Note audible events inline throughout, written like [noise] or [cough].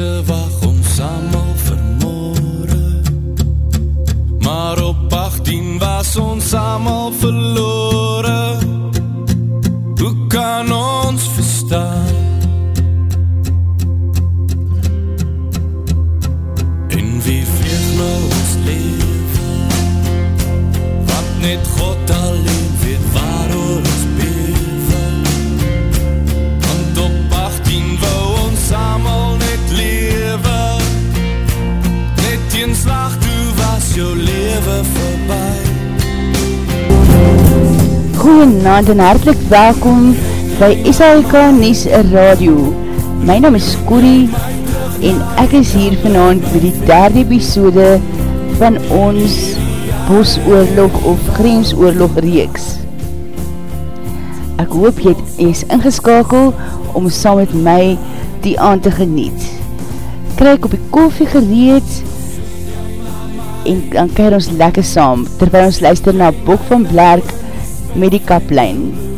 survive. Goeienaand en hartelijk welkom by SAIK Nies Radio. My naam is Corrie en ek is hier vanavond by die derde episode van ons Bosoorlog of Grensoorlog reeks. Ek hoop jy is ingeskakel om saam met my die aand te geniet. Krijg op die koffie gereed en dan keir ons lekker saam terwyl ons luister na Bok van Blerk मेरी कप लाइन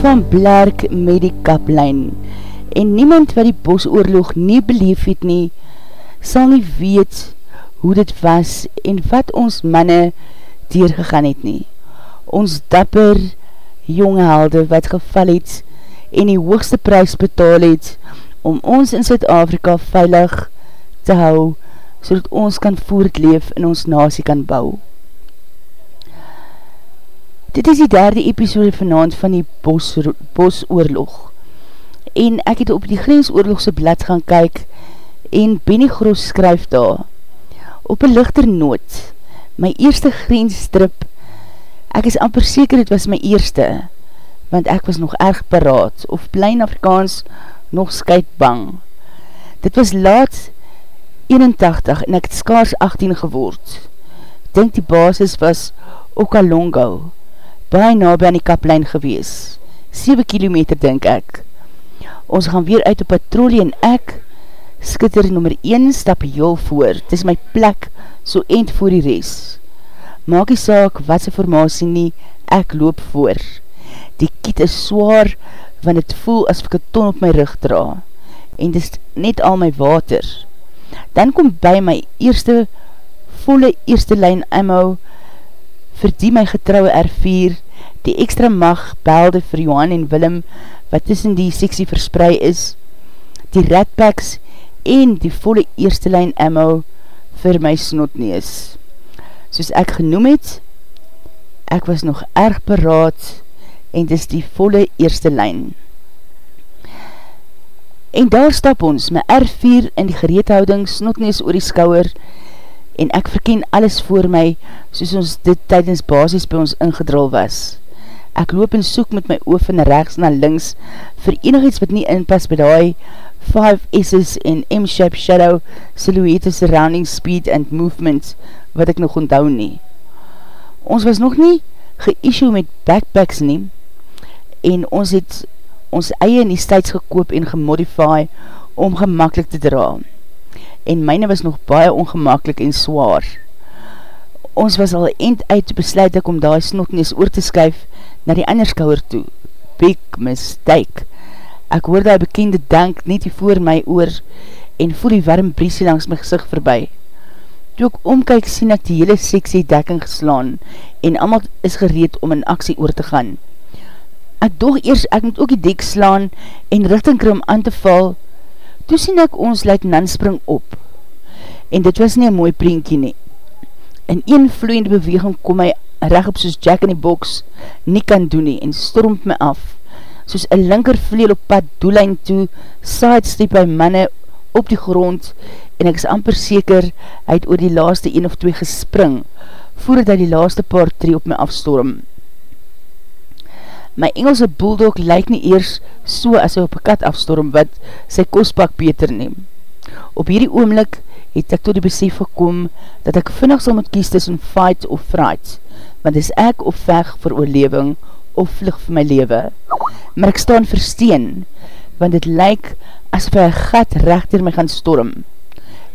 van Blerk met die kaplijn en niemand wat die bosoorlog nie beleef het nie, sal nie weet hoe dit was en wat ons manne deurgegaan het nie. Ons dapper jonge helde wat geval het en die hoogste prijs betaal het om ons in Zuid-Afrika veilig te hou, so ons kan voortleef en ons nasie kan bouw. Dit is die derde episode vanavond van die Bos, Bosoorlog. En ek het op die Grensoorlogse blad gaan kyk en Benny Gros skryf daar. Op een lichter noot, my eerste grensstrip, ek is amper seker het was my eerste, want ek was nog erg paraat, of plein Afrikaans nog skuitbang. Dit was laat 81 en ek het skaars 18 geword. Dink die basis was Okalongo baie na by aan die kaplein gewees. 7 kilometer denk ek. Ons gaan weer uit op patrolie en ek, skitter nummer 1, stap heel voor. Het is my plek, so eind voor die res. Maak die saak, wat sy formatie nie, ek loop voor. Die kiet is zwaar, want het voel as ek een ton op my rug dra. En dit is net al my water. Dan kom by my eerste, volle eerste lijn ammo, vir die my getrouwe R4, die extra mag belde vir Johan en Willem, wat tussen die seksie versprei is, die redpacks en die volle eerste lijn ammo vir my snotnees. Soos ek genoem het, ek was nog erg beraad en dis die volle eerste lijn. En daar stap ons, my R4 in die gereedhouding, snotnees oor die skouwer, ek verken alles voor my, soos ons dit tydens basis by ons ingedrol was. Ek loop en soek met my oor van rechts na links vir enigiets wat nie inpas by die 5 S's en M-shape shadow silhouette surrounding speed and movement wat ek nog onthou nie. Ons was nog nie ge-issue met backpacks nie en ons het ons eie in die stijds gekoop en gemodify om gemakkelijk te dra. En myne was nog baie ongemakkelijk en zwaar. Ons was al eind uit besluit ek om daar snotnees oor te skuif na die ander skouwer toe. Big mistake. Ek hoor die bekende dank net hier voor my oor en voel die warm briesie langs my gezicht voorbij. Toe ek omkyk sien ek die hele seksie dekking geslaan en allemaal is gereed om in aksie oor te gaan. Ek doog eers ek moet ook die dek slaan en richting krim aan te val. Toe sien ek ons luitenant spring op. En dit was nie een mooi preenkie nie. In een vloeiende beweging kom hy reg op soos Jack in die box nie kan doen nie en stormt my af. Soos een linker vleel op pad doelijn toe, sidestep by manne op die grond en ek is amper seker hy het oor die laaste een of twee gespring voordat hy die laaste paar tree op my afstorm. My Engelse bulldog lyk nie eers so as hy op een kat afstorm wat sy kostpak beter neem. Op hierdie oomlik het ek tot die besef gekom dat ek vinnig sal moet kies tussen fight of fright want is ek of veg vir oorlewing of vlug vir my lewe. Maar ek staan versteen, want het lyk asof hy een gat recht my gaan storm.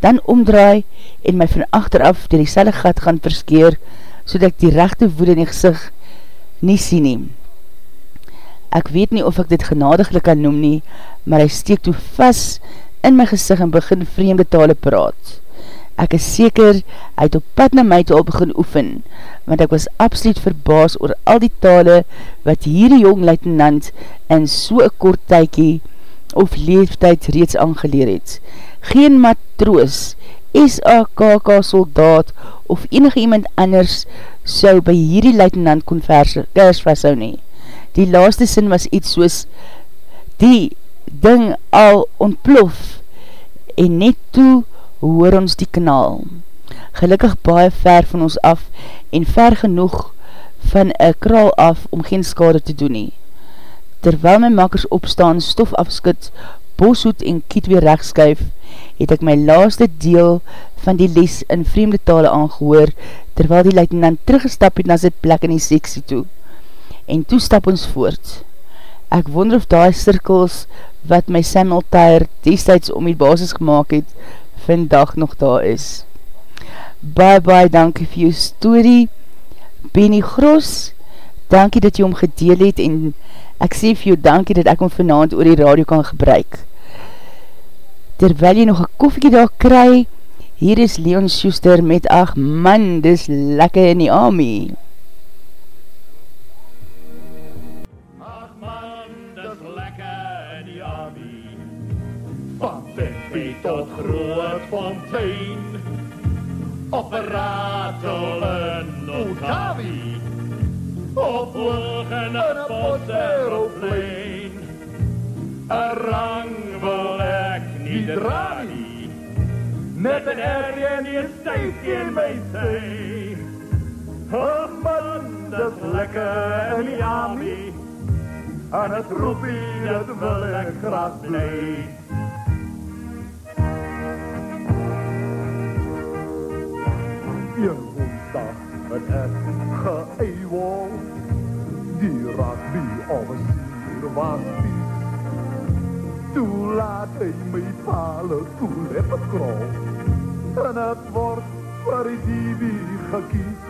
Dan omdraai en my van achteraf dier die selle gat gaan verskeer, so dat ek die rechte woede in die gezicht nie sien neem. Ek weet nie of ek dit genadiglik kan noem nie, maar hy steek toe vast in my gezicht en begin vreemde tale praat. Ek is seker, hy het op pad na my toe al begin oefen, want ek was absoluut verbaas oor al die tale wat hierdie jong luitenant in so'n kort tykie of leeftijd reeds aangeleer het. Geen matroos, SAKK soldaat of enige iemand anders sou by hierdie luitenant konvers vashou nie. Die laaste sin was iets soos die ding al ontplof en net toe hoor ons die kanaal. Gelukkig baie ver van ons af en ver genoeg van een kraal af om geen skade te doen nie. Terwyl my makkers opstaan, stof afskut, boshoed en kiet weer rechtskuif, het ek my laaste deel van die les in vreemde tale aangehoor, terwyl die luitenant teruggestap het na sy plek in die seksie toe. En toe stap ons voort. Ek wonder of die cirkels wat my Samuel Tyre destijds om die basis gemaakt het, vandag nog daar is. Bye bye, dankie vir jou story. Benny Gros, dankie dat jy hom gedeel het en ek sê vir jou dankie dat ek hom vanavond oor die radio kan gebruik. Terwyl jy nog een koffiekie daar kry, hier is Leon Schuster met ach man, dis lekker in die army. Op een ratelen Otavi Op vluggen een posterelplein Een rang wil ek nie dra nie. Net een erje en een stuifje in my sy. Oh man, dat is lekker in die army. En het roepie, dat wil ek graag bly. Een woensdag het ek geëiwol. Die rugby officier was vies. Toe laat hy my pale toe lippe krol. En het word vir die DB gekies.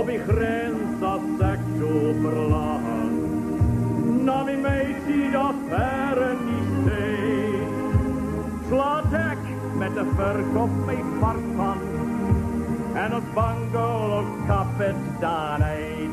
Op die grens as ek so verlaat. Na my meisie dat ver in die see. Slaat ek met 'n vurk op my vark van en ons bangel op kap het staan uit.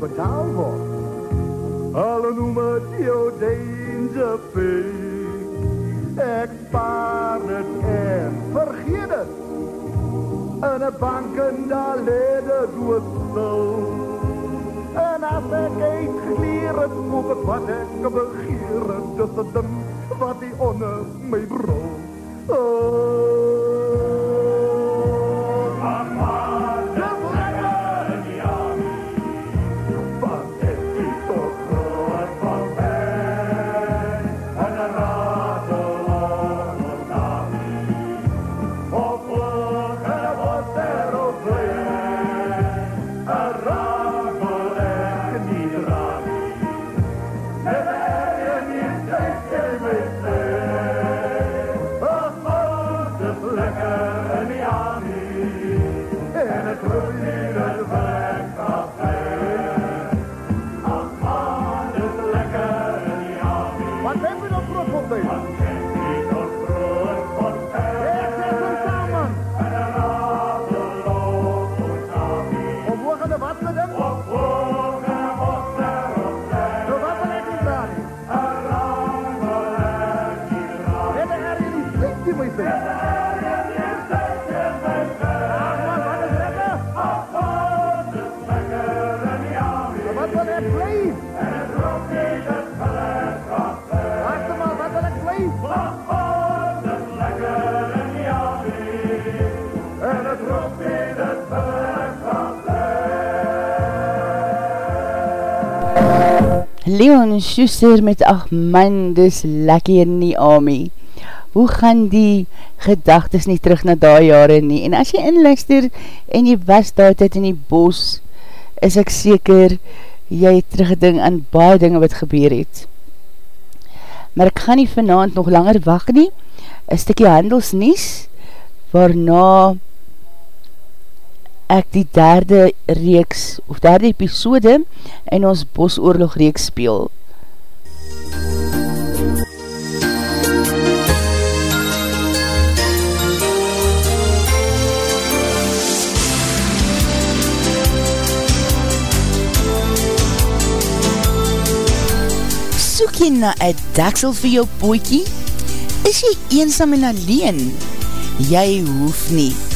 Daarvoor betaal word. Alle noem het jou danger pay. Ek spaar het en vergeet het. In 'n bank en daar lê dit dood stil. En as ek uit kleren moet ek wat ek begeer Dis een ding wat die onder my bro Leon Schuster met ach man, dis lekker in die army. Hoe gaan die gedagtes nie terug na daai jare nie? En as jy inluister en jy was daai tyd in die bos, is ek seker jy het teruggeding aan baie dinge wat gebeur het. Maar ek gaan nie vanavond nog langer wacht nie. Een stikkie handelsnies, waarna ek die derde reeks, of derde episode in ons bosoorlog reeks speel. Soek jy na een daksel vir jou pootjie? Is jy eensam en alleen? Jy hoef nie.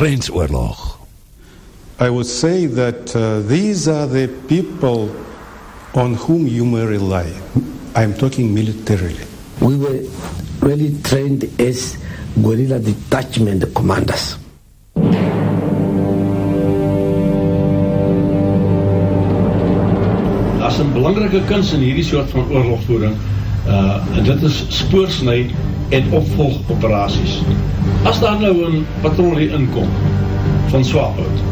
grensoorlog? I would say that uh, these are the people on whom you may rely. I'm talking militarily. We were really trained as guerrilla detachment commanders. Daar is een belangrike kunst in hierdie soort van oorlogvoering uh, en dit is spoorsnij en opvolgoperaties. As daar nou een patrolie inkom van Swaphout,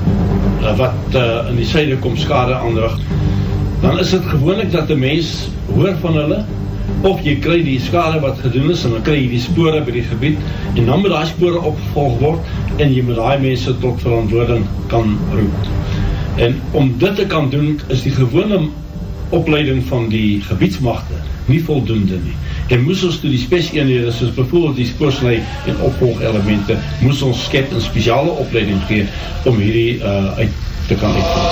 uh, wat uh, in die syde kom skade aanrig, dan is het gewoonlik dat die mens hoor van hulle, of jy kry die skade wat gedoen is, en dan kry jy die spore by die gebied, en dan moet die spore opgevolg word, en jy moet die mense tot verantwoording kan roep. En om dit te kan doen, is die gewone opleiding van die gebiedsmachte nie voldoende nie en moes ons toe die speseenhede soos bijvoorbeeld die spoorslui en opvolgelemente moes ons skep een speciale opleiding gee om hierdie uh, uit te kan uitvoer.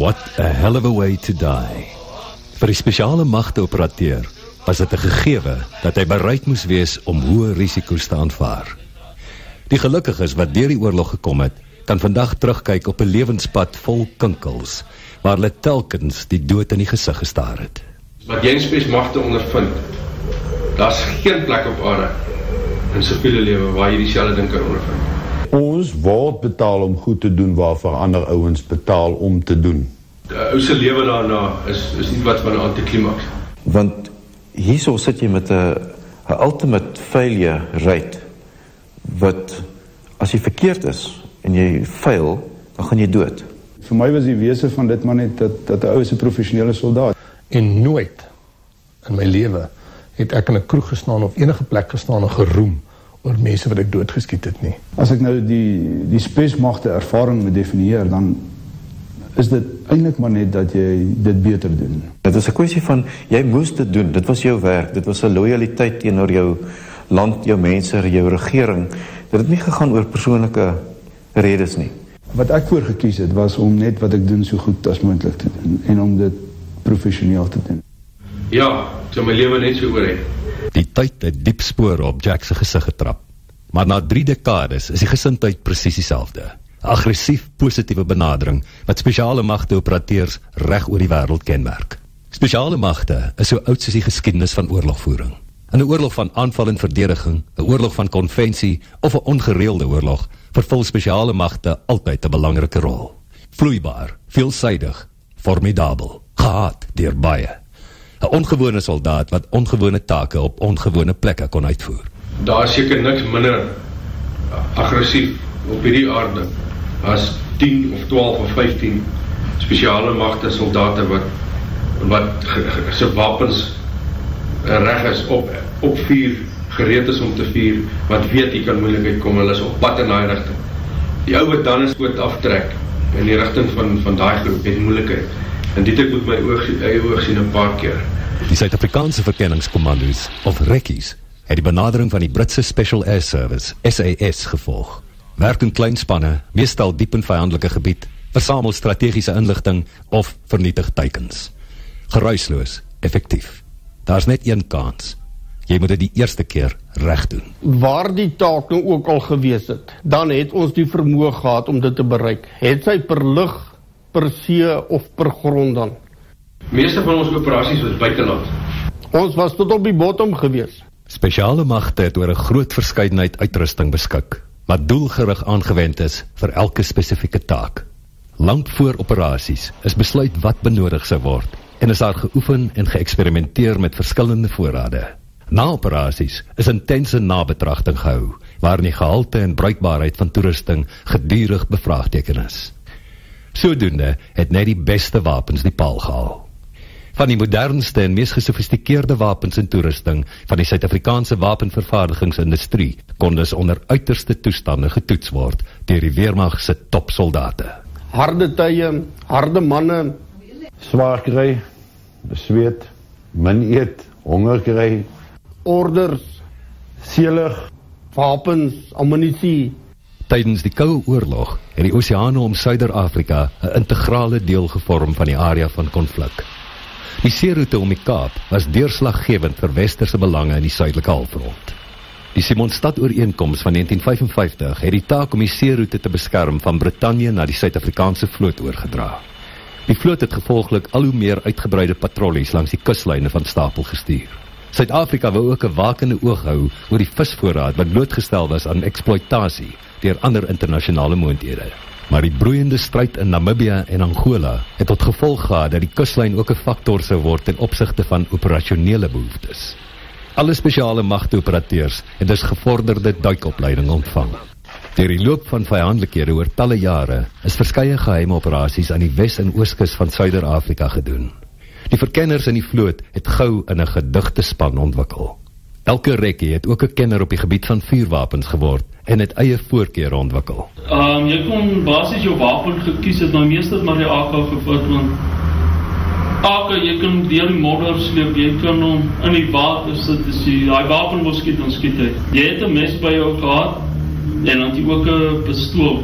What a hell of a way to die. Vir die speciale machte operateur was het een gegewe dat hy bereid moes wees om hoë risiko's te aanvaar. Die gelukkiges wat dier die oorlog gekom het, kan vandag terugkyk op een levenspad vol kinkels, waar hulle telkens die dood in die gezicht gestaar het. Wat jy in spesmachte ondervind, daar is geen plek op aarde in siviele leven waar jy die selle ding kan ondervind. Ons word betaal om goed te doen waarvoor ander ouwens betaal om te doen. Die ouse leven daarna is, is nie wat van een antiklimax. Want hierso sit jy met een ultimate failure rate wat as jy verkeerd is en jy fail, dan gaan jy dood vir my was die wese van dit maar net dat dat 'n ou is 'n professionele soldaat. En nooit in my lewe het ek in 'n kroeg gestaan of enige plek gestaan en geroem oor mense wat ek doodgeskiet het nie. As ek nou die die spesmagte ervaring moet definieer, dan is dit eintlik maar net dat jy dit beter doen. Dit is 'n kwessie van jy moes dit doen. Dit was jou werk. Dit was 'n lojaliteit teenoor jou land, jou mense, jou regering. Dit het nie gegaan oor persoonlike redes nie. Wat ek voorgekies het, was om net wat ek doen so goed as moendlik te doen, en om dit professioneel te doen. Ja, so my leven net so oor he. Die tyd het diep spore op Jack's gezicht getrap, maar na drie dekades is die gesintheid precies die selfde. Agressief, positieve benadering, wat speciale machte operateurs recht oor die wereld kenmerk. Speciale machte is so oud soos die geschiedenis van oorlogvoering. In een oorlog van aanval en verdediging, een oorlog van konventie of een ongereelde oorlog, vervul speciale machte altyd een belangrike rol. Vloeibaar, veelzijdig, formidabel, gehaad dier baie. Een ongewone soldaat wat ongewone take op ongewone plekke kon uitvoer. Daar is seker niks minder agressief op die aarde as 10 of 12 of 15 speciale machte soldaten wat wat sy wapens reg is op, op vier gereed is om te vier, wat weet jy kan moeilijkheid kom, hulle is op pad in die richting. Die ouwe dan is goed aftrek, in die rigting van van daai groep met moeilikheid. En dit ek met my oog eie oog sien 'n paar keer. Die Suid-Afrikaanse verkenningskommando's of rekkies het die benadering van die Britse Special Air Service SAS gevolg. Werk in klein spanne, meestal diep in vijandelike gebied, versamel strategiese inligting of vernietig teikens. Geruisloos, effektief. Daar's net een kans. Jy moet dit die eerste keer reg doen. Waar die taak nou ook al gewees het, dan het ons die vermoë gehad om dit te bereik. Het sy per lug, per see of per grond dan. Meeste van ons operasies was buiteland. Ons was tot op die bottom gewees. Spesiale magte het oor 'n groot verskeidenheid uitrusting beskik wat doelgerig aangewend is vir elke spesifieke taak. Lank voor operasies is besluit wat benodig sou word en is daar geoefen en geëksperimenteer met verskillende voorrade. Na operasies is intense nabetragting gehou waarin die gehalte en bruikbaarheid van toerusting gedurig bevraagteken is. Sodoende het net die beste wapens die paal gehaal. Van die modernste en mees gesofistikeerde wapens en toerusting van die Suid-Afrikaanse wapenvervaardigingsindustrie kon dus onder uiterste toestande getoets word deur die weermag se topsoldate. Harde tye, harde manne, swaar kry, besweet, min eet, honger kry, orders, seelig, wapens, ammunisie. Tydens die Koue Oorlog het die oseane om Suider-Afrika 'n integrale deel gevorm van die area van konflik. Die seeroute om die Kaap was deurslaggewend vir westerse belange in die suidelike halfrond. Die Simonstad-ooreenkoms van 1955 het die taak om die seeroute te beskerm van Brittanje na die Suid-Afrikaanse vloot oorgedra. Die vloot het gevolglik al hoe meer uitgebreide patrollies langs die kuslyne van Stapel gestuur. Suid-Afrika wou ook 'n wakende oog hou oor die visvoorraad wat blootgestel was aan eksploitasie deur ander internasionale moondhede. Maar die broeiende stryd in Namibië en Angola het tot gevolg gehad dat die kuslyn ook 'n faktor sou word ten opsigte van operasionele behoeftes. Alle spesiale magteoperateurs het dus gevorderde duikopleiding ontvang. Deur die loop van vyandelikhede oor talle jare is verskeie geheime operasies aan die Wes- en Ooskus van Suider-Afrika gedoen. Die verkenners in die vloot het gou in 'n gedigte span ontwikkel. Elke rekkie het ook 'n kenner op die gebied van vuurwapens geword en het eie voorkeure ontwikkel. Um, jy kon basies jou wapen gekies het, nou meestal maar die AK gevat want AK jy kan deur die modder sleep, jy kan hom in die water sit as jy daai wapen wil skiet dan skiet hy. Jy het 'n mes by jou gehad en dan jy ook 'n pistool.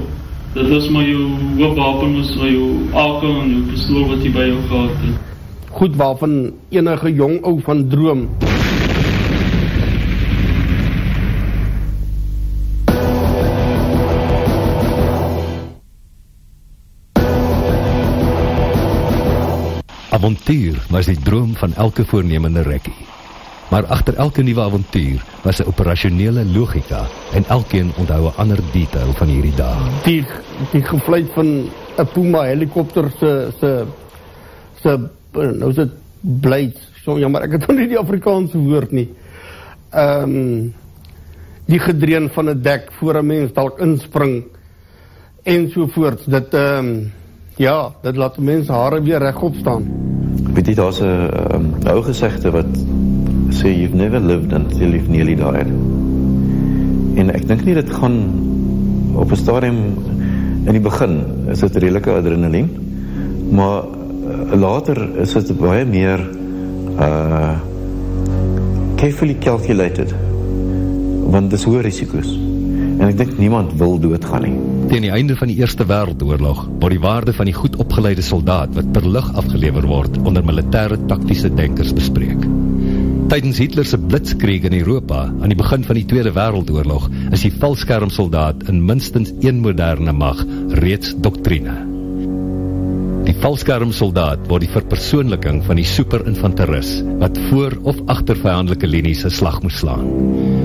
Dit is maar jou hoofwapen was jou AK en jou pistool wat jy by jou gehad het. Goed waarvan enige jong ou van droom. Avontuur was die droom van elke voornemende rekkie. Maar agter elke nuwe avontuur was 'n operasionele logika en elkeen onthou 'n ander detail van hierdie dag. Die die gevlieg van 'n Puma helikopter se se se nou is dit blades. So jammer, ek het nie die Afrikaanse woord nie. Um, die gedreun van 'n dek voor 'n mens dalk inspring en so voort. Dit um, ja, dit laat mense hare weer regop staan. Weet jy daar's 'n um, ou gesegde wat sê you've never lived until you've nearly died. En ek dink nie dit gaan op 'n stadium in die begin is dit redelike adrenalien, maar later is dit baie meer uh carefully calculated want dis hoë risiko's. En ek dink niemand wil doodgaan nie. Teen die einde van die Eerste Wêreldoorlog word die waarde van die goed opgeleide soldaat wat per lug afgelewer word onder militêre taktiese denkers bespreek. Tydens Hitler se blitzkrieg in Europa aan die begin van die Tweede Wêreldoorlog is die valskermsoldaat in minstens een moderne mag reeds doktrine. Die valskermsoldaat word die verpersoonliking van die superinfanteris wat voor of agter vyandelike linies 'n slag moet slaan.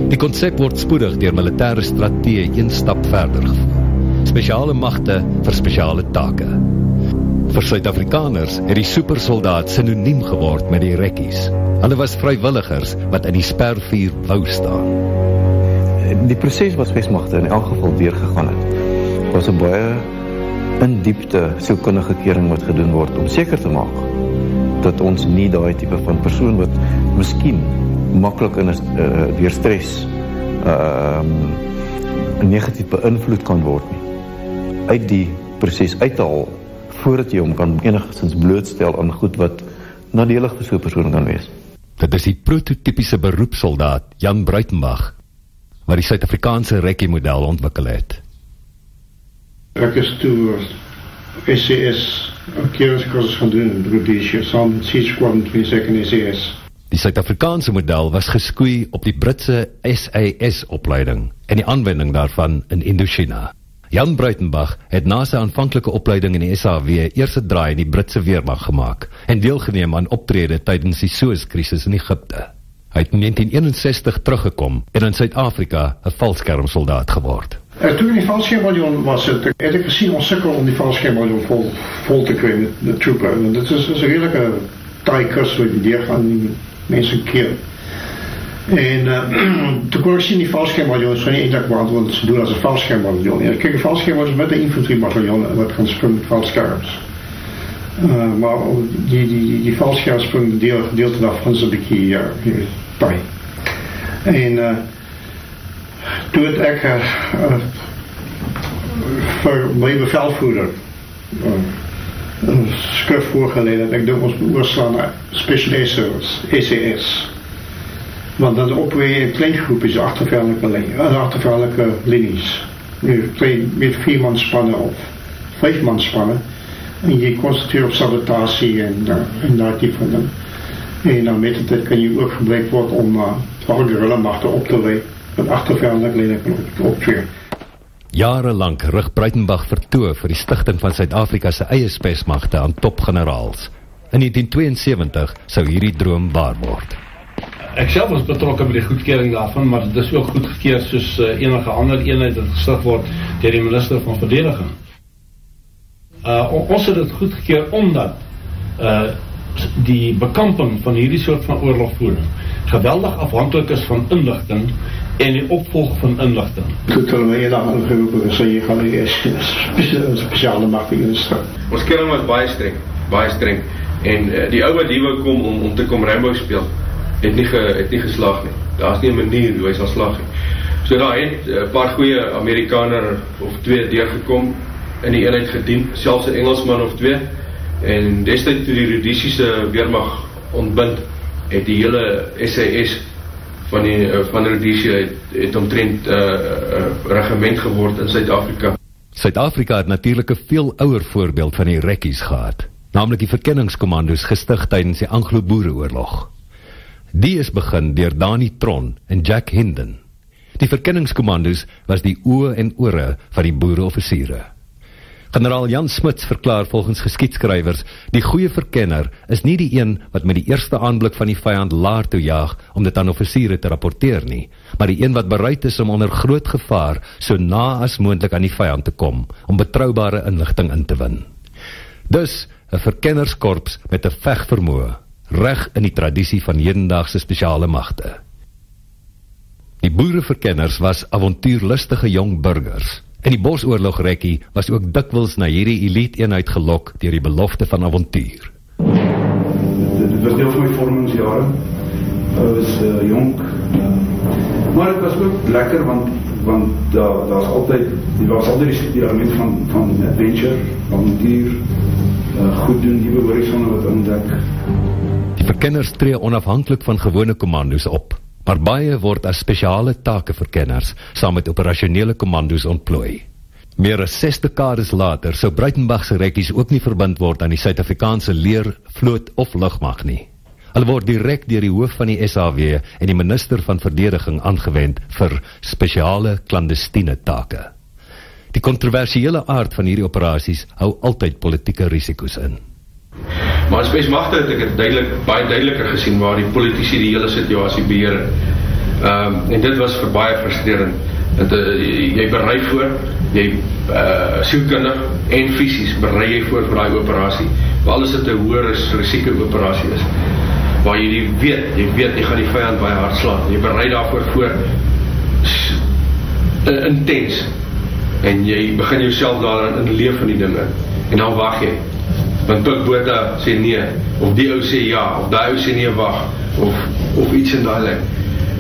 Die konsep word spoedig deur militêre strateë een stap verder gevoer. Spesiale magte vir spesiale take. Vir Suid-Afrikaners het die supersoldaat sinoniem geword met die rekkies. Hulle was vrywilligers wat in die spervuur wou staan. Die proses wat spesmagte in elk geval deurgegaan het, was 'n baie in diepte sielkundige kering wat gedoen word om seker te maak dat ons nie daai tipe van persoon wat miskien maklik in 'n uh, deur stres ehm uh, negatief beïnvloed kan word nie uit die proses uithaal voordat jy hom kan enigstens blootstel aan goed wat nadelig vir so 'n persoon kan wees. Dit is die prototypiese beroepssoldaat Jan Bruitenberg wat die Suid-Afrikaanse rekkie model ontwikkel het. Ek is toe SCS keurskursus gaan doen in Rhodesia, saam met Sea Squadron 22 SCS. Die Suid-Afrikaanse model was geskoei op die Britse SAS opleiding en die aanwending daarvan in Indochina. Jan Bruitenberg het na sy aanvanklike opleiding in die SAW eers 'n draai in die Britse weermag gemaak en deelgeneem aan optrede tydens die Suez-krisis in Egipte. Hy het in 1961 teruggekom en in Suid-Afrika 'n valskermsoldaat geword. Uh, toen die valschermbataljon was, het, heb ik gezien ons sukkel om die valschermbataljon vol, vol te krijgen de troepen. En dat is, is een redelijke taai die deur gaan die mensen keer. En uh, [clears throat] toen kon ik zien die valschermbataljon, is van die eindelijk beantwoord ze doen als een valschermbataljon. Ja, kijk, een met een infanteriebataljon wat gaan springen met valscherms. Uh, maar die, die, die, die deel, gedeelte daarvan is een beetje uh, taai. En uh, toe het ek uh, uh, vir my bevelvoerder uh, een skrif voorgeleid dat ek dit ons oorslaan na Special Service, SAS. Want dan opweer in klein groepjes achtervallende, achtervallende linies. Met vier man spannen of vijf man spannen. En je concentreert op sabotatie en, uh, en dat type van dingen. En dan met het kan je ook gebruikt worden om uh, guerrilla machten op te leiden wat achterveldig lelijk optree. Jarenlang rig Breitenbach vertoe vir die stigting van Suid-Afrika se eie spesmagte aan topgeneraals. In 1972 sou hierdie droom waar word. Ek self was betrokke by die goedkeuring daarvan, maar dit is ook goedgekeur soos uh, enige ander eenheid wat gestig word deur die minister van verdediging. Uh ons het dit goedgekeur omdat uh die bekamping van hierdie soort van oorlogvoering geweldig afhanklik is van inligting en die opvolg van inligting. Toe hulle my daar aangeroep en sê jy gaan nie spesiale spesiale mag instel. Ons kering was baie streng, baie streng en uh, die ou wat hier wou kom om om te kom Rambo speel, het nie ge, het nie geslaag nie. Daar's nie 'n manier hoe hy sal slaag nie. So daar het 'n uh, paar goeie Amerikaner of twee deurgekom in die eenheid gedien, selfs 'n Engelsman of twee en destyds toe die Rhodesiese weermag ontbind het die hele SAS van die van Rhodesia het, het omtrent 'n uh, uh, regiment geword in Suid-Afrika. Suid-Afrika het natuurlik 'n veel ouer voorbeeld van die rekkies gehad, naamlik die verkenningskommandos gestig tydens die Anglo-Boereoorlog. Die is begin deur Dani Tron en Jack Hinden. Die verkenningskommandos was die oë en ore van die boereoffisiere. Generaal Jan Smits verklaar volgens geskiedskrywers, die goeie verkenner is nie die een wat met die eerste aanblik van die vyand laer toe jaag om dit aan offisiere te rapporteer nie, maar die een wat bereid is om onder groot gevaar so na as moontlik aan die vyand te kom om betroubare inligting in te win. Dus 'n verkennerskorps met 'n vegvermoë, reg in die tradisie van hedendaagse spesiale magte. Die boereverkenners was avontuurlustige jong burgers En die bosoorlog rekkie was ook dikwels na hierdie elite eenheid gelok deur die belofte van avontuur. Dit was deel van my vormingsjare. Ek was uh, jonk. Uh, maar dit was ook lekker want want daar daar's altyd die was altyd die, die element van van adventure, avontuur, uh, goed doen, nuwe horisonne wat ontdek. Die verkenners tree onafhanklik van gewone kommandos op maar baie word as spesiale takeverkenners saam met operasionele kommandos ontplooi. Meer as 6 dekades later sou Breitenberg se rekkies ook nie verbind word aan die Suid-Afrikaanse leer, vloot of lugmag nie. Hulle word direk deur die hoof van die SAW en die minister van verdediging aangewend vir spesiale klandestiene take. Die kontroversiële aard van hierdie operasies hou altyd politieke risiko's in. Maar as spesmagte het ek dit duidelik baie duideliker gesien waar die politici die hele situasie beheer het. Um, en dit was vir baie frustrerend. Dat uh, jy berei voor, jy uh sielkundig en fisies berei jy voor vir daai operasie. Waar alles dit 'n hoër risiko operasie is. Waar jy die weet, jy weet jy gaan die vyand baie hard slaan. Jy berei daarvoor voor uh, intens en jy begin jouself daarin in leef van die dinge en dan wag jy want Pik Botha sê nee of die ou sê ja of daai ou sê nee wag of of iets in daai lyn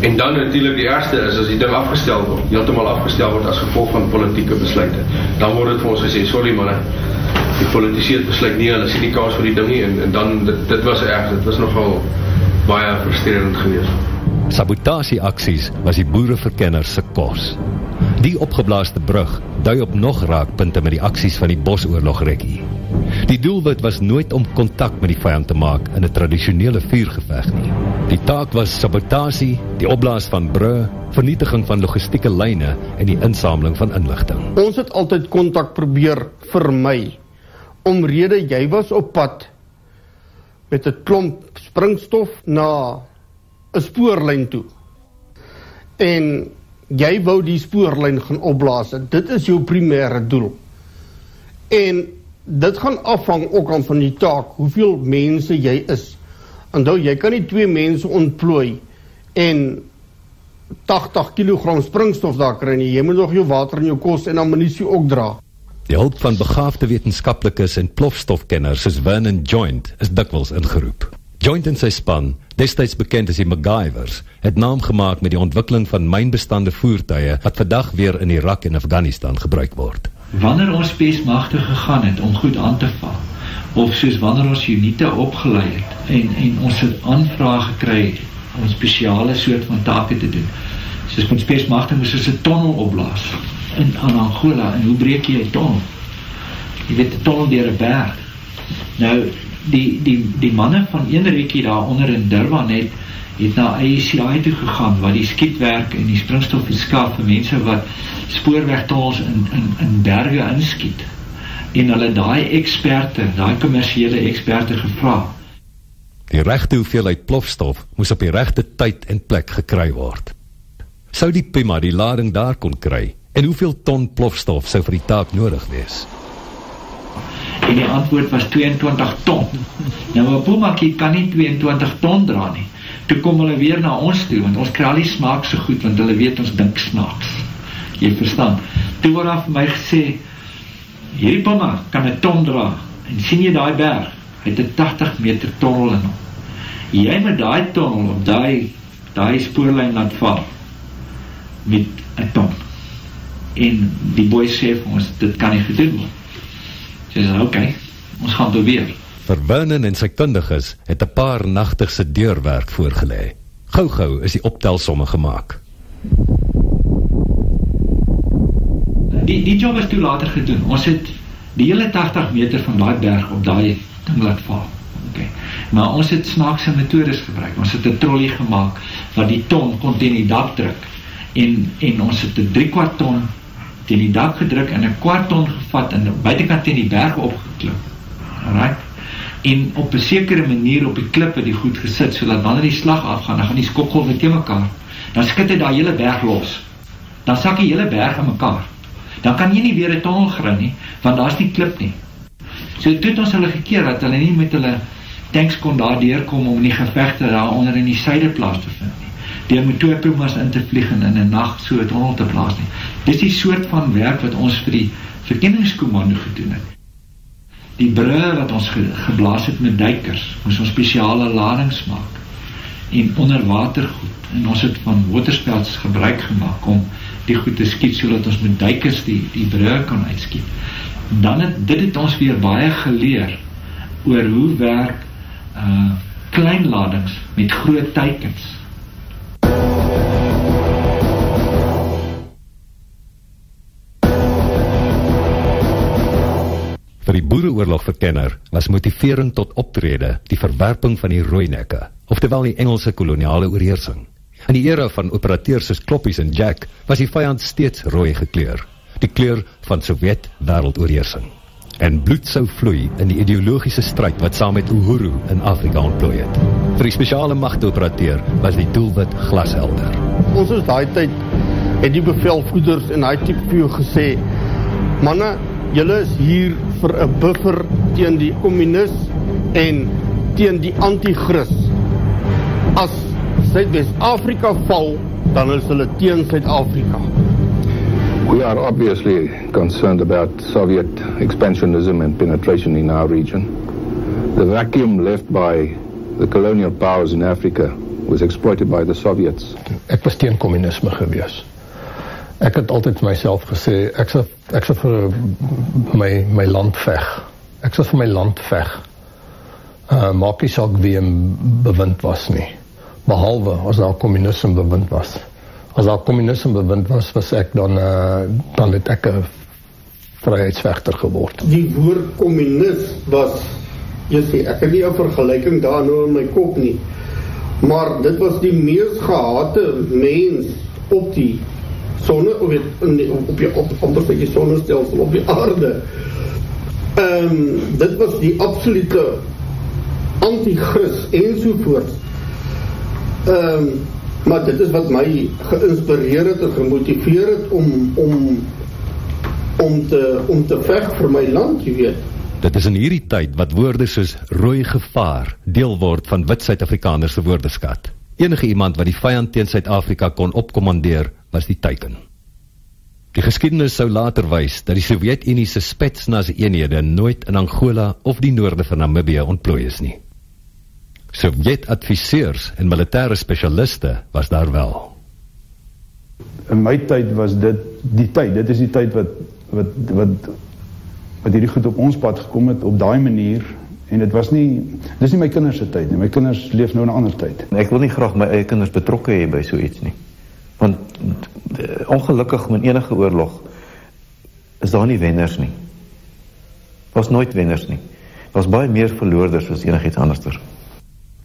En dan natuurlijk die eerste is, as die ding afgestel word, heeltemal afgestel word as gevolg van politieke besluite, dan word het vir ons gesê, sorry manne, die politici het besluit nie, hulle sien die kaas vir die ding nie, en, en dan, dit, dit was erg, dit was nogal baie frustrerend geweest. Sabotasieaksies was die boereverkenner se kos. Die opgeblaaste brug dui op nog raakpunte met die aksies van die bosoorlog rekkie. Die doelwit was nooit om kontak met die vyand te maak in 'n tradisionele vuurgeveg nie. Die taak was sabotasie, die opblaas van brûe, vernietiging van logistieke lyne en die insameling van inligting. Ons het altyd kontak probeer vermy omrede jy was op pad met 'n klomp springstof na 'n spoorlyn toe. En jy wou die spoorlyn gaan opblaas. Dit is jou primêre doel. En dit gaan afhang ook aan van die taak, hoeveel mense jy is. Onthou, jy kan nie twee mense ontplooi en 80 kg springstof daar kry nie. Jy moet nog jou water en jou kos en ammunisie ook dra. Die hulp van begaafde wetenskaplikes en plofstofkenners soos Vernon Joint is dikwels ingeroep. Joint en sy span, destyds bekend as die MacGyvers, het naam gemaak met die ontwikkeling van mynbestande voertuie wat vandag weer in Irak en Afghanistan gebruik word wanneer ons spesmagte gegaan het om goed aan te val of soos wanneer ons unite opgelei het en en ons het aanvrae gekry om spesiale soort van take te doen. Soos ons spesmagte moes ons 'n tonnel opblaas in aan Angola en hoe breek jy 'n tonnel? Jy weet 'n tonnel deur 'n berg. Nou die die die manne van een rekkie daar onder in Durban het het na ACI toe gegaan waar die skietwerk en die springstof verskaf vir mense wat spoorwegtolls in in in berge inskiet. En hulle daai eksperte, daai kommersiële eksperte gevra. Die regte hoeveelheid plofstof moes op die regte tyd en plek gekry word. Sou die Pima die lading daar kon kry en hoeveel ton plofstof sou vir die taak nodig wees? En die antwoord was 22 ton. Nou 'n Puma kan nie 22 ton dra nie. Toe kom hulle weer na ons toe want ons kry al die smaak so goed want hulle weet ons dink snaaks. Jy verstaan? Toe word af my gesê hierdie pomma kan 'n ton dra. En sien jy daai berg? Hy het 'n 80 meter tonnel in hom. Jy met daai tonnel op daai daai spoorlyn laat val met 'n ton. En die boy sê vir ons dit kan nie gedoen word sê so, okay ons gaan probeer Vernon en sy kundiges het 'n paar nagtigse deurwerk voorgelê. Gou-gou is die optelsomme gemaak. Die die job is toe later gedoen. Ons het die hele 80 meter van daai berg op daai ding laat val. Okay. Maar ons het snaakse metodes gebruik. Ons het 'n trolly gemaak wat die ton kon teen die dak druk en en ons het 'n 3 kwart ton teen die dak gedruk en 'n kwart ton gevat en buitekant teen die berg opgeklim. Alraai en op 'n sekere manier op die klippe die goed gesit sodat wanneer die slag afgaan, dan gaan die skokgolwe te mekaar. Dan skud dit daai hele berg los. Dan sak die hele berg in mekaar. Dan kan jy nie weer 'n tonnel grou nie, want daar's nie klip nie. So dit het ons hulle gekeer dat hulle nie met hulle tanks kon daar deurkom om die gevegte daar onder in die suide plaas te vind nie. Deur met twee promas in te vlieg en in 'n nag so 'n tonnel te plaas nie. Dis die soort van werk wat ons vir die verkenningskomando gedoen het die brûe wat ons ge, geblaas het met duikers, moes ons spesiale ladings maak en onder water goed en ons het van waterspels gebruik gemaak om die goed te skiet sodat ons met duikers die die brûe kan uitskiet. Dan het dit het ons weer baie geleer oor hoe werk uh klein ladings met groot teikens. Vir die boereoorlogverkenner was motivering tot optrede die verwerping van die rooinekke, oftewel die Engelse koloniale oorheersing. In die era van operateurs soos Kloppies en Jack was die vyand steeds rooi gekleur, die kleur van Sowjet wêreldoorheersing. En bloed sou vloei in die ideologiese stryd wat saam met Uhuru in Afrika ontplooi het. Vir die spesiale magteoperateur was die doelwit glashelder. Ons is daai tyd het die bevelvoerders en hy tipe vir jou gesê: "Manne, julle is hier vir 'n buffer teen die kommunis en teen die anti-kris. As Suid-Afrika val, dan is hulle teen Suid-Afrika. We are obviously concerned about Soviet expansionism and penetration in our region. The vacuum left by the colonial powers in Africa was exploited by the Soviets. Ek was teen kommunisme gewees. Ek het altyd vir myself gesê ek sal ek sal vir my my land veg. Ek sal vir my land veg. Uh maak nie saak wie bewind was nie. Behalwe as daar kommunisme bewind was. As daar kommunisme bewind was, was ek dan uh dan het ek 'n vryheidsvegter geword. Die woord kommunis was jy sê ek het nie 'n vergelyking daar nou in my kop nie. Maar dit was die mees gehate mens op die weet in die, op die op op die sonnestelsel op die aarde. Ehm um, dit was die absolute anti-kris ensovoorts. Ehm um, maar dit is wat my geïnspireer het en gemotiveer het om om om te om te veg vir my land, jy weet. Dit is in hierdie tyd wat woorde soos rooi gevaar deel word van wit Suid-Afrikaners se woordeskat. Enige iemand wat die vyand teen Suid-Afrika kon opkommandeer, was die teiken. Die geskiedenis sou later wys dat die Sowjetunie se Spetsnaz eenhede nooit in Angola of die noorde van Namibië ontplooi is nie. Sowjet-adviseurs en militêre spesialiste was daar wel. In my tyd was dit die tyd, dit is die tyd wat wat wat wat hierdie goed op ons pad gekom het op daai manier en dit was nie dis nie my kinders se tyd nie. My kinders leef nou in 'n ander tyd. Ek wil nie graag my eie kinders betrokke hê by so iets nie. Want ongelukkig met enige oorlog is daar nie wenners nie. Daar's nooit wenners nie. Daar's baie meer verloorders as enigiets anderster.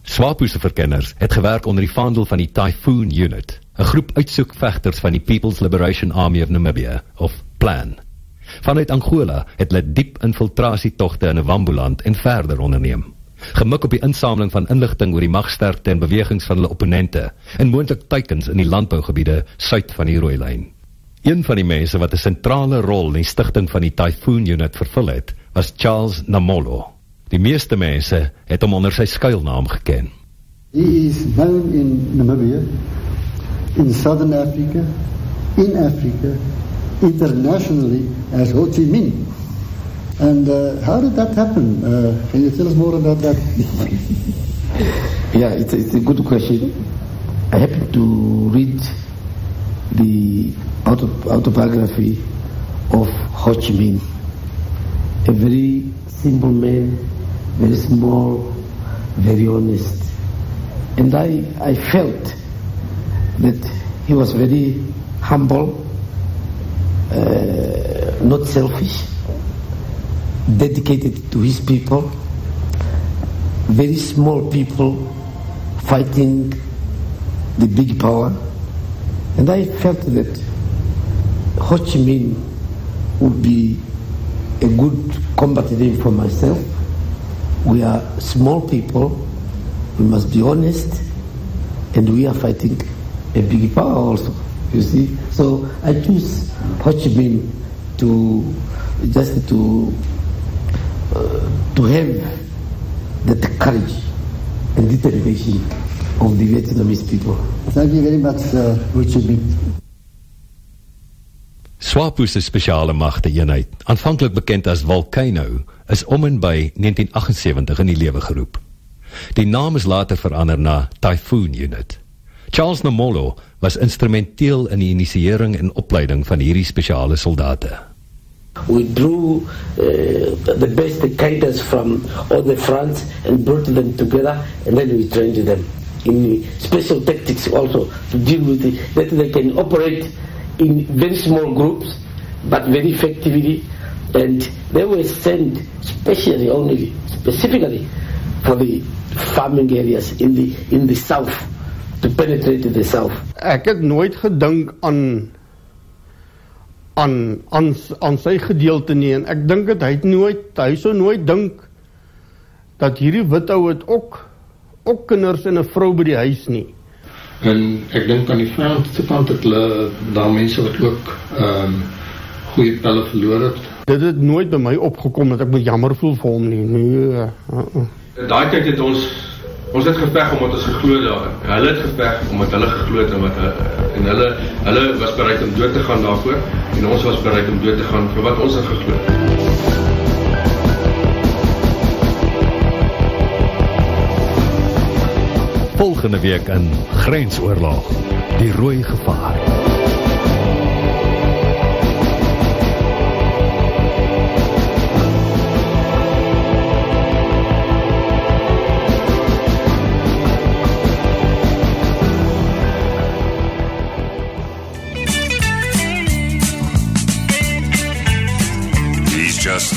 Swapo se verkenners het gewerk onder die vaandel van die Typhoon Unit, 'n groep uitsoekvegters van die People's Liberation Army of Namibia of PLAN. Vanuit Angola het hulle diep infiltrasietogte in Wambuland en verder onderneem. Gemik op die insameling van inligting oor die magsterkte en bewegings van hulle opponente en moontlik teikens in die landbougebiede suid van die rooi lyn. Een van die mense wat 'n sentrale rol in die stigting van die Typhoon Unit vervul het, was Charles Namolo. Die meeste mense het hom onder sy skuilnaam geken. He is known in Namibia, in Southern Africa, in Africa, internationally as Ho Chi Minh. And uh, how did that happen? Uh, can you tell us more about that? [laughs] yeah, it's, it's a good question. I happened to read the autobiography of Ho Chi Minh, a very simple man, very small, very honest. And I, I felt that he was very humble, uh, not selfish, dedicated to his people, very small people fighting the big power. And I felt that Ho Chi Minh would be a good combatant name for myself. We are small people, we must be honest, and we are fighting a big power also, you see. So I choose Ho Chi Minh to just to uh, to have that courage and determination of the Vietnamese people. Thank you very much, uh, Ho Chi Minh. SWAPO se spesiale magte eenheid, aanvanklik bekend as Volcano, is om en by 1978 in die lewe geroep. Die naam is later verander na Typhoon Unit. Charles Namolo was instrumenteel in die initiering en opleiding van hierdie spesiale soldate. We drew uh, the best cadres from all the fronts and brought them together and then we trained them in special tactics also to deal with it, that they can operate in very small groups but very effectively and they were sent specially only specifically for the farming areas in the in the south to penetrate the south ek het nooit gedink aan aan aan aan sy gedeelte nie en ek dink dit hy het nooit hy sou nooit dink dat hierdie wit ou het ook ook kinders en 'n vrou by die huis nie en ek dink aan die Franse kant het hulle daar mense wat ook ehm um, goeie pelle verloor het. Dit het nooit by my opgekom dat ek moet jammer voel vir hom nie. Nee. Uh, uh. Daai tyd het ons ons het geveg omdat ons geglo daarin. Hulle het geveg omdat hulle geglo het en wat en hulle hulle was bereid om dood te gaan daarvoor en ons was bereid om dood te gaan vir wat ons het geglo het. Volgende week in Grensoorlog, die rooi gevaar.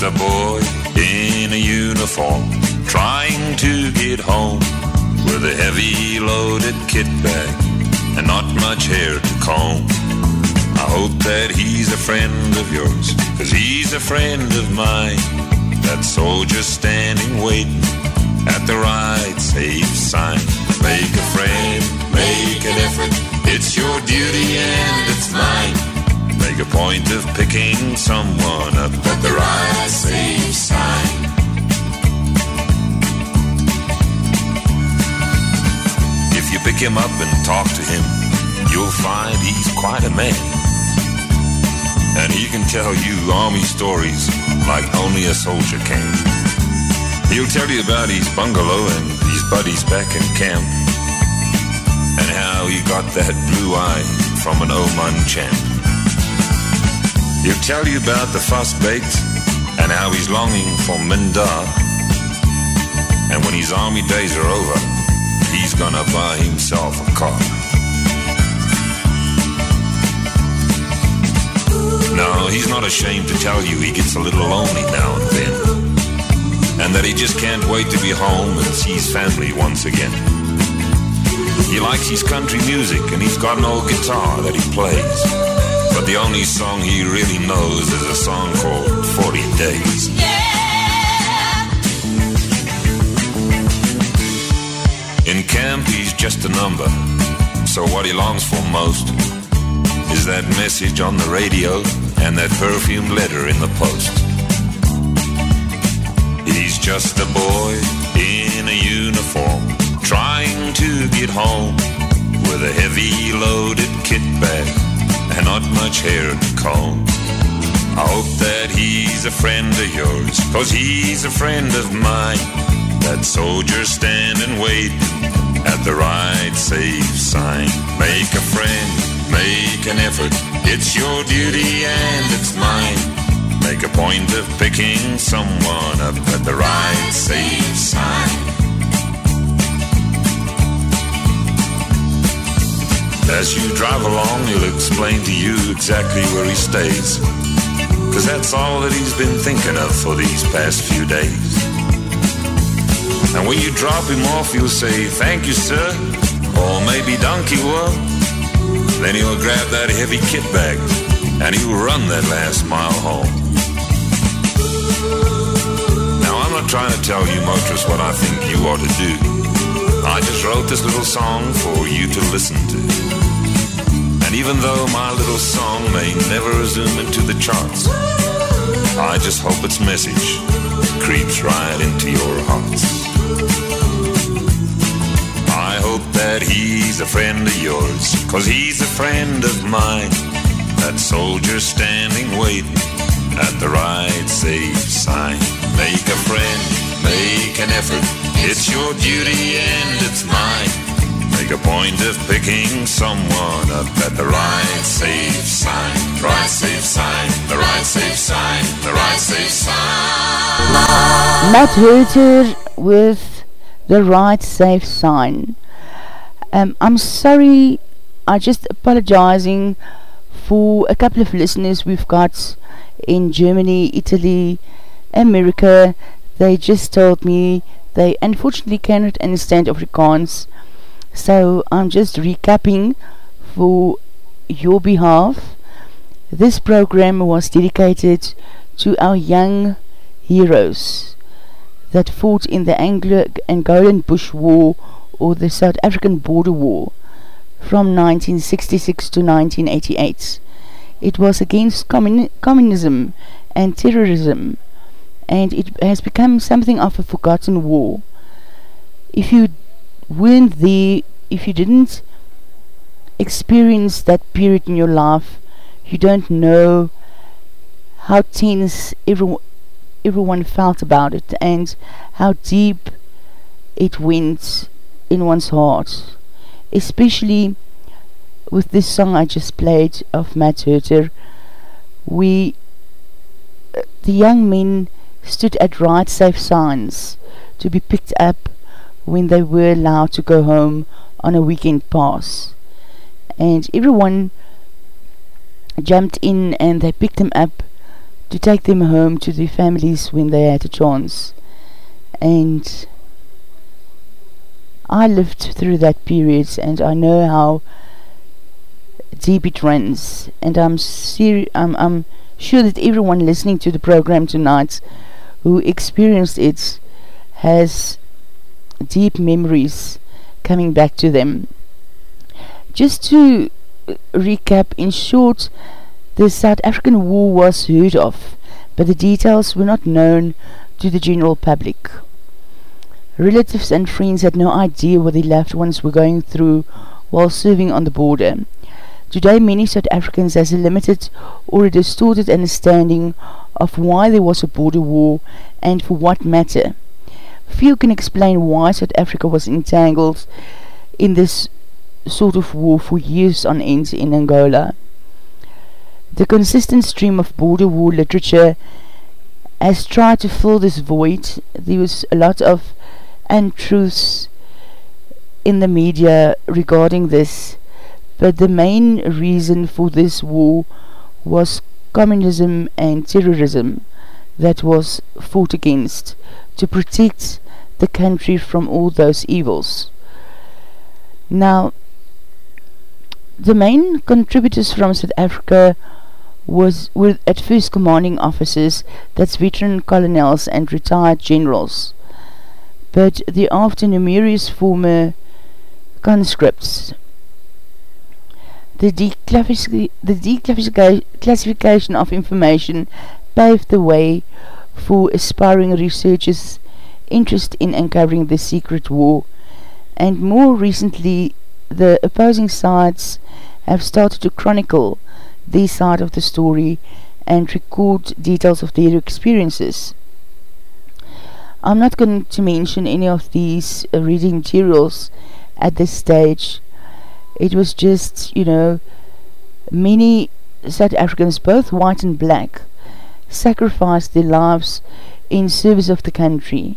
Just a boy in a uniform, trying to get home with a heavy loaded kit bag and not much hair to comb. I hope that he's a friend of yours, cause he's a friend of mine. That soldier standing waiting at the right safe sign. Make a friend, make an effort. It's your duty and it's mine. Make a point of picking someone up at the right safe sign. If you pick him up and talk to him, you'll find he's quite a man. And he can tell you army stories like only a soldier can. He'll tell you about his bungalow and his buddies back in camp. And how he got that blue eye from an Oman champ. He'll tell you about the fuss baked and how he's longing for Mindar. And when his army days are over, he's gonna buy himself a car. No, he's not ashamed to tell you he gets a little lonely now and then. And that he just can't wait to be home and see his family once again. He likes his country music and he's got an old guitar that he plays. But the only song he really knows is a song called 40 Days. In camp, he's just a number. So what he longs for most is that message on the radio and that perfumed letter in the post. He's just a boy in a uniform trying to get home with a heavy loaded kit bag and not much hair to comb. I hope that he's a friend of yours, cause he's a friend of mine. That soldier standing waiting at the right safe sign. Make a friend, make an effort. It's your duty and it's mine. Make a point of picking someone up at the right safe sign. As you drive along, he'll explain to you exactly where he stays. Cause that's all that he's been thinking of for these past few days. And when you drop him off, you'll say, Thank you, sir. Or maybe donkey what? Then he'll grab that heavy kit bag and he'll run that last mile home. Now, I'm not trying to tell you, motorists, what I think you ought to do. I just wrote this little song for you to listen to. Even though my little song may never zoom into the charts, I just hope its message creeps right into your hearts. I hope that he's a friend of yours, cause he's a friend of mine. That soldier standing waiting at the right safe sign. Make a friend, make an effort. It's your duty and it's mine. A point of picking someone up at the right safe sign. Right safe sign, the right safe sign, the right safe sign. Matt Reuter with the right safe sign. Um, I'm sorry, I just apologizing for a couple of listeners we've got in Germany, Italy, America. They just told me they unfortunately cannot understand Afrikaans. So I'm just recapping for your behalf. This program was dedicated to our young heroes that fought in the Anglo-Angolan Bush War or the South African Border War from 1966 to 1988. It was against commun communism and terrorism and it has become something of a forgotten war. If you weren't there, if you didn't experience that period in your life, you don't know how tense everyone, everyone felt about it and how deep it went in one's heart, especially with this song I just played of Matt Herter, we, uh, the young men stood at right safe signs to be picked up when they were allowed to go home on a weekend pass. And everyone jumped in and they picked them up to take them home to their families when they had a chance. And I lived through that period and I know how deep it runs and I'm, seri- I'm, I'm sure that everyone listening to the program tonight who experienced it has deep memories coming back to them. Just to uh, recap, in short, the South African War was heard of, but the details were not known to the general public. Relatives and friends had no idea what their loved ones were going through while serving on the border. Today, many South Africans has a limited or a distorted understanding of why there was a border war and for what matter. Few can explain why South Africa was entangled in this sort of war for years on end in Angola. The consistent stream of border war literature has tried to fill this void. There was a lot of untruths in the media regarding this, but the main reason for this war was communism and terrorism that was fought against to protect the country from all those evils. Now, the main contributors from South Africa was were at first commanding officers, that's veteran colonels and retired generals, but thereafter numerous former conscripts. The declassification of information paved the way for aspiring researchers interest in uncovering the secret war, and more recently the opposing sides have started to chronicle their side of the story and record details of their experiences. I'm not going to mention any of these uh, reading materials at this stage. It was just, you know, many South Africans, both white and black, sacrificed their lives in service of the country.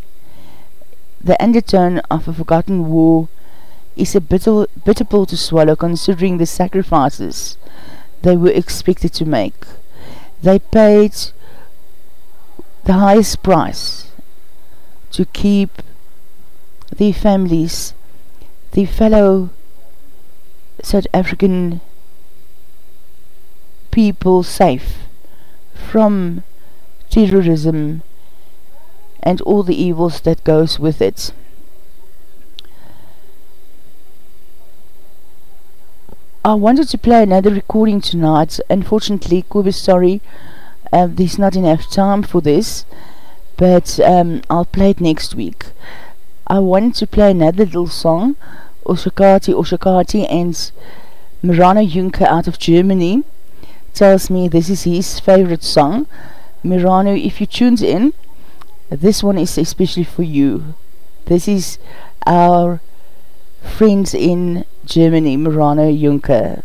The undertone of a forgotten war is a bitter, bitter pill to swallow considering the sacrifices they were expected to make. They paid the highest price to keep their families, their fellow South African people safe from terrorism and all the evils that goes with it. I wanted to play another recording tonight. Unfortunately, Kobus, sorry, um, there's not enough time for this, but um, I'll play it next week. I wanted to play another little song, Oshakati Oshakati, and Mirano Juncker out of Germany tells me this is his favorite song. Mirano, if you tuned in, this one is especially for you. This is our friends in Germany, Mirano Juncker.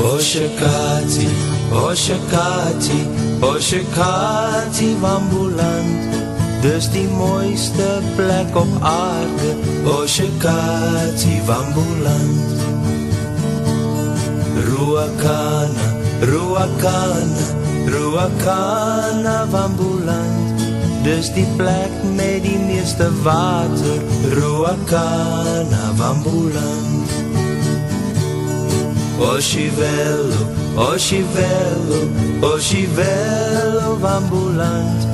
Oshakati, Oshakati, Oshakati Wambuland Dis die mooiste plek op aarde Oshakati Wambuland Ruakana, Ruakana, Ruakana Wambuland Dis die plek met die meeste water Ruakana Wambuland Oshivelo, Oshivelo, Oshivelo Wambuland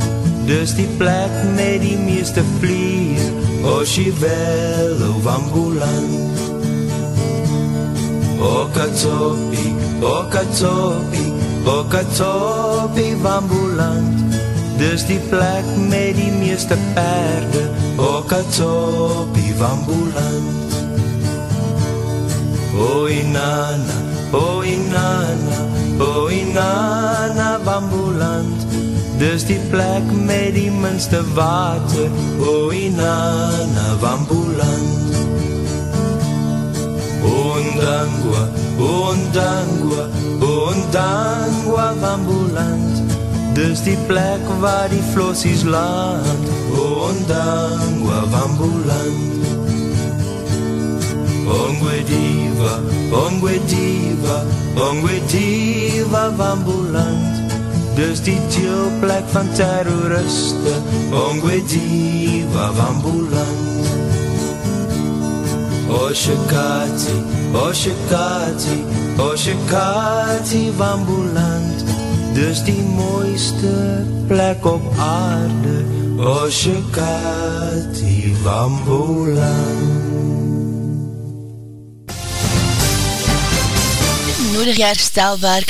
Dis die plek met die meeste vlier Oshivelo Wambuland Okatopi, Okatopi, Okatopi Wambuland Dis die plek met die meeste perde Okatopi Wambuland O inana, o inana, o Dis die plek met die minste water O Inana Wambuland Ondangwa, Ondangwa, Ondangwa Wambuland Dis die plek waar die flossies land Ondangwa Wambuland Ongwe diva, ongwe diva, ongwe diva Wambuland Dis die plek van terroriste Ongwe diva Wambuland Oshikati, Oshikati, Oshikati Wambuland Dis die mooiste plek op aarde Oshikati Wambuland Nodig jy herstelwerk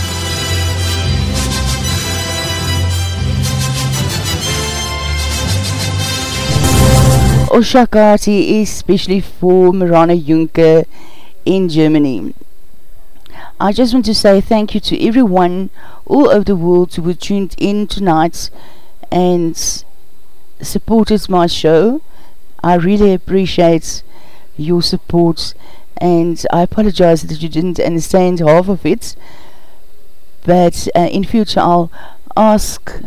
Oshakati especially for Marana Juncker in Germany. I just want to say thank you to everyone all over the world who tuned in tonight and supported my show. I really appreciate your support and I apologize that you didn't understand half of it. But uh, in future I'll ask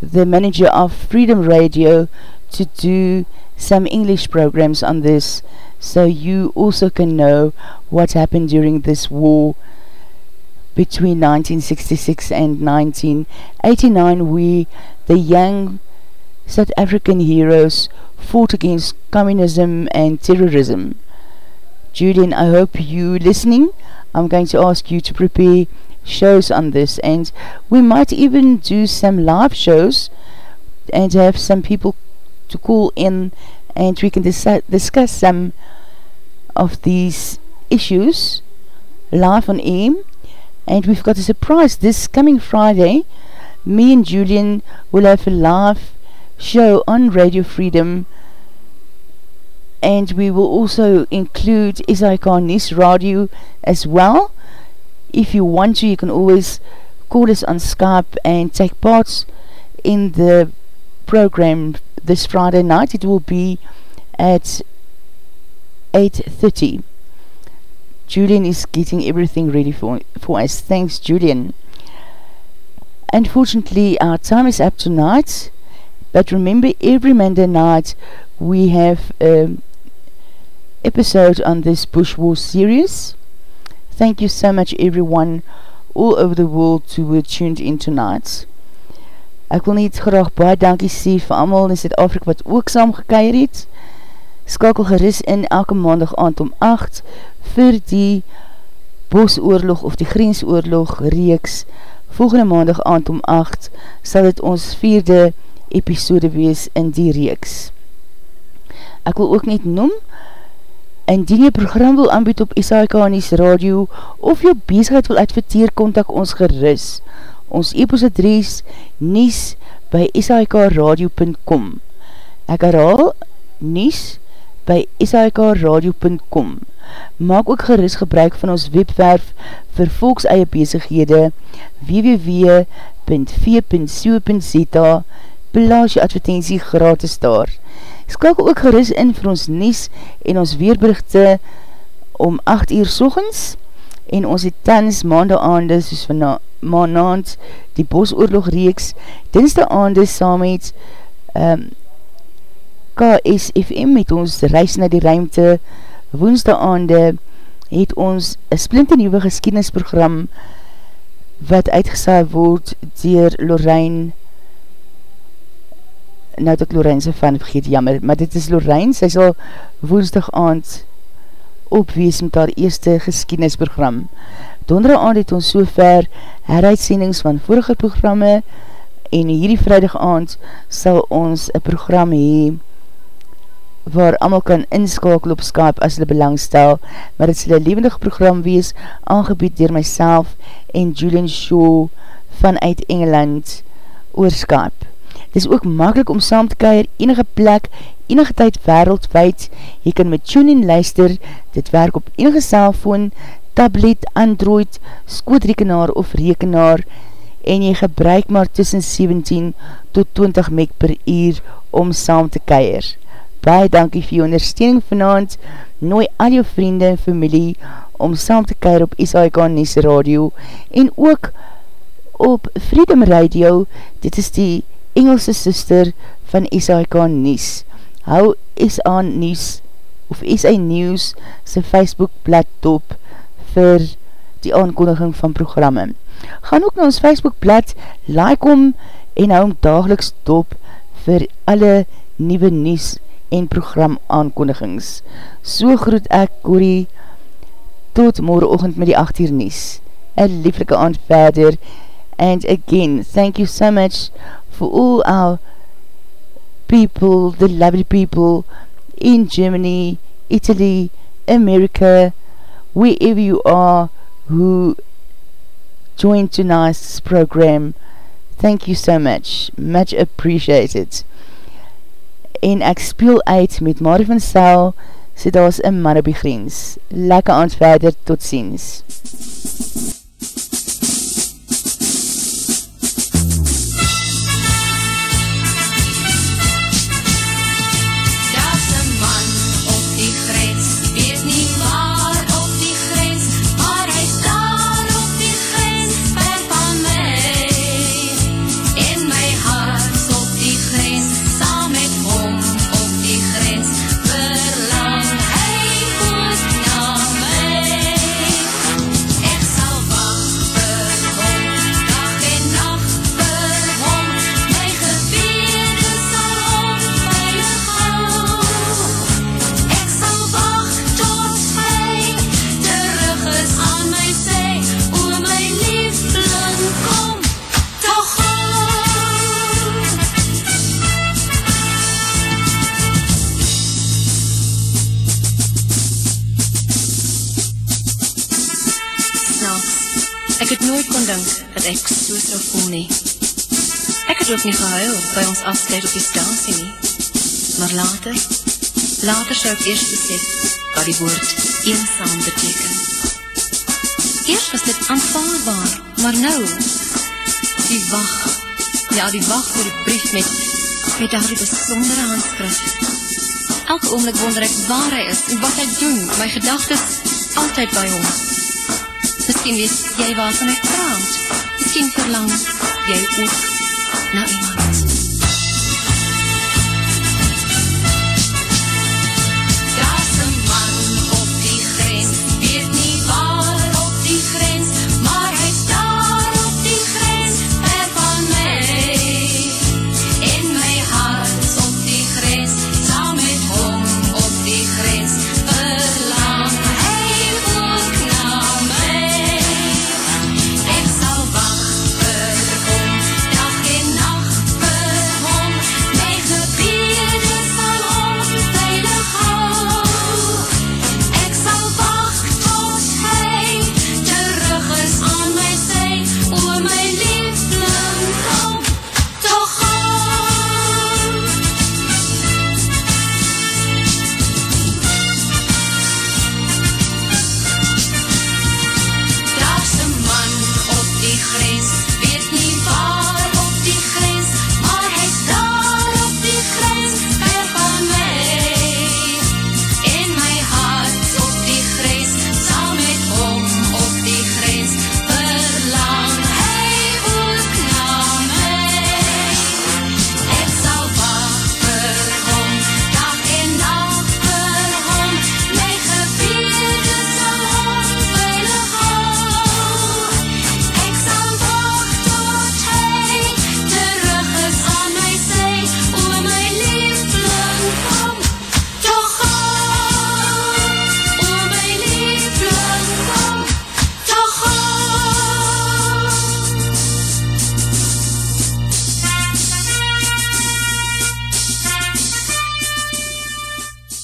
the manager of Freedom Radio to do some English programs on this so you also can know what happened during this war between 1966 and 1989 we the young South African heroes fought against communism and terrorism. Julian, I hope you listening. I'm going to ask you to prepare shows on this and we might even do some live shows and have some people to call in and we can dis discuss some of these issues live on AIM and we've got a surprise this coming Friday. Me and Julian will have a live show on Radio Freedom. And we will also include SIK News Radio as well. If you want to, you can always call us on Skype and take part in the program this Friday night. It will be at 8.30. Julian is getting everything ready for, for us. Thanks, Julian. Unfortunately, our time is up tonight, but remember every Monday night we have an episode on this Bush War series. Thank you so much everyone all over the world who were tuned in tonight. Ek wil net graag baie dankie sê vir amal in Zuid-Afrika wat ook saam gekeier het. Skakel geris in elke maandag aand om 8 vir die bosoorlog of die grensoorlog reeks Volgende maandag aand om 8 sal het ons vierde episode wees in die reeks. Ek wil ook net noem, indien jy program wil aanbied op SAIK Radio of jou bezigheid wil adverteer, kontak ons geris. Ons e-post adres nies by sikradio.com Ek herhaal nies by sikradio.com Maak ook geris gebruik van ons webwerf vir volks eie bezighede www.v.co.za Plaas jy advertentie gratis daar. Skakel ook geris in vir ons nies en ons weerberichte om 8 uur sorgens en ons het tans maandag aande soos van maandaand die bosoorlog reeks dinsdag aande saam met um, ehm, KSFM met ons reis na die ruimte woensdag aande het ons een splinte nieuwe geskiednisprogram wat uitgesaai word dier Lorraine nou dat Lorraine sy van vergeet, jammer, maar dit is Lorraine, sy sal woensdag aand opwees met haar eerste geskiednisprogram. Dondere aand het ons so ver heruitsendings van vorige programme en hierdie vrijdag aand sal ons een program hee waar allemaal kan inskakel op Skype as hulle belangstel, maar het sal een levendig program wees, aangebied dier myself en Julian Shaw vanuit Engeland oor Skype. Het is ook makkelijk om saam te keir enige plek, enige tyd wereldwijd. Jy kan met TuneIn luister, dit werk op enige cellfoon, tablet, android, skootrekenaar of rekenaar en jy gebruik maar tussen 17 tot 20 meg per uur om saam te keir. Baie dankie vir jou ondersteuning vanavond, nooi al jou vriende en familie om saam te keir op SAIK Nies Radio en ook op Freedom Radio, dit is die Engelse sister van SAIK Nies. Hou SA Nies of SA News sy Facebook blad top vir die aankondiging van programme. Gaan ook na ons Facebook blad, like om en hou om dageliks top vir alle nieuwe Nies en program aankondigings. So groet ek Corrie tot morgenochtend met die 8 uur Nies. Een lieflike aand verder and again, thank you so much for all our people, the lovely people in Germany, Italy, America, wherever you are who joined tonight's program. Thank you so much. Much appreciated. En ek speel uit met Marie van Sel, sê daar is een man op die grens. Lekker aand verder, tot ziens. Ook nie gehuil by ons afscheid op die stasie nie. Maar later, later sou ek eerst besef wat die woord eenzaam beteken. Eerst was dit aanvaarbaar, maar nou, die wacht, ja die wacht vir die brief met, met daar die besondere handskrif. Elke oomlik wonder ek waar hy is en wat hy doen, my gedagtes altyd by hom. Misschien weet jy waarvan ek praat, misschien verlang jy ook 那一晚。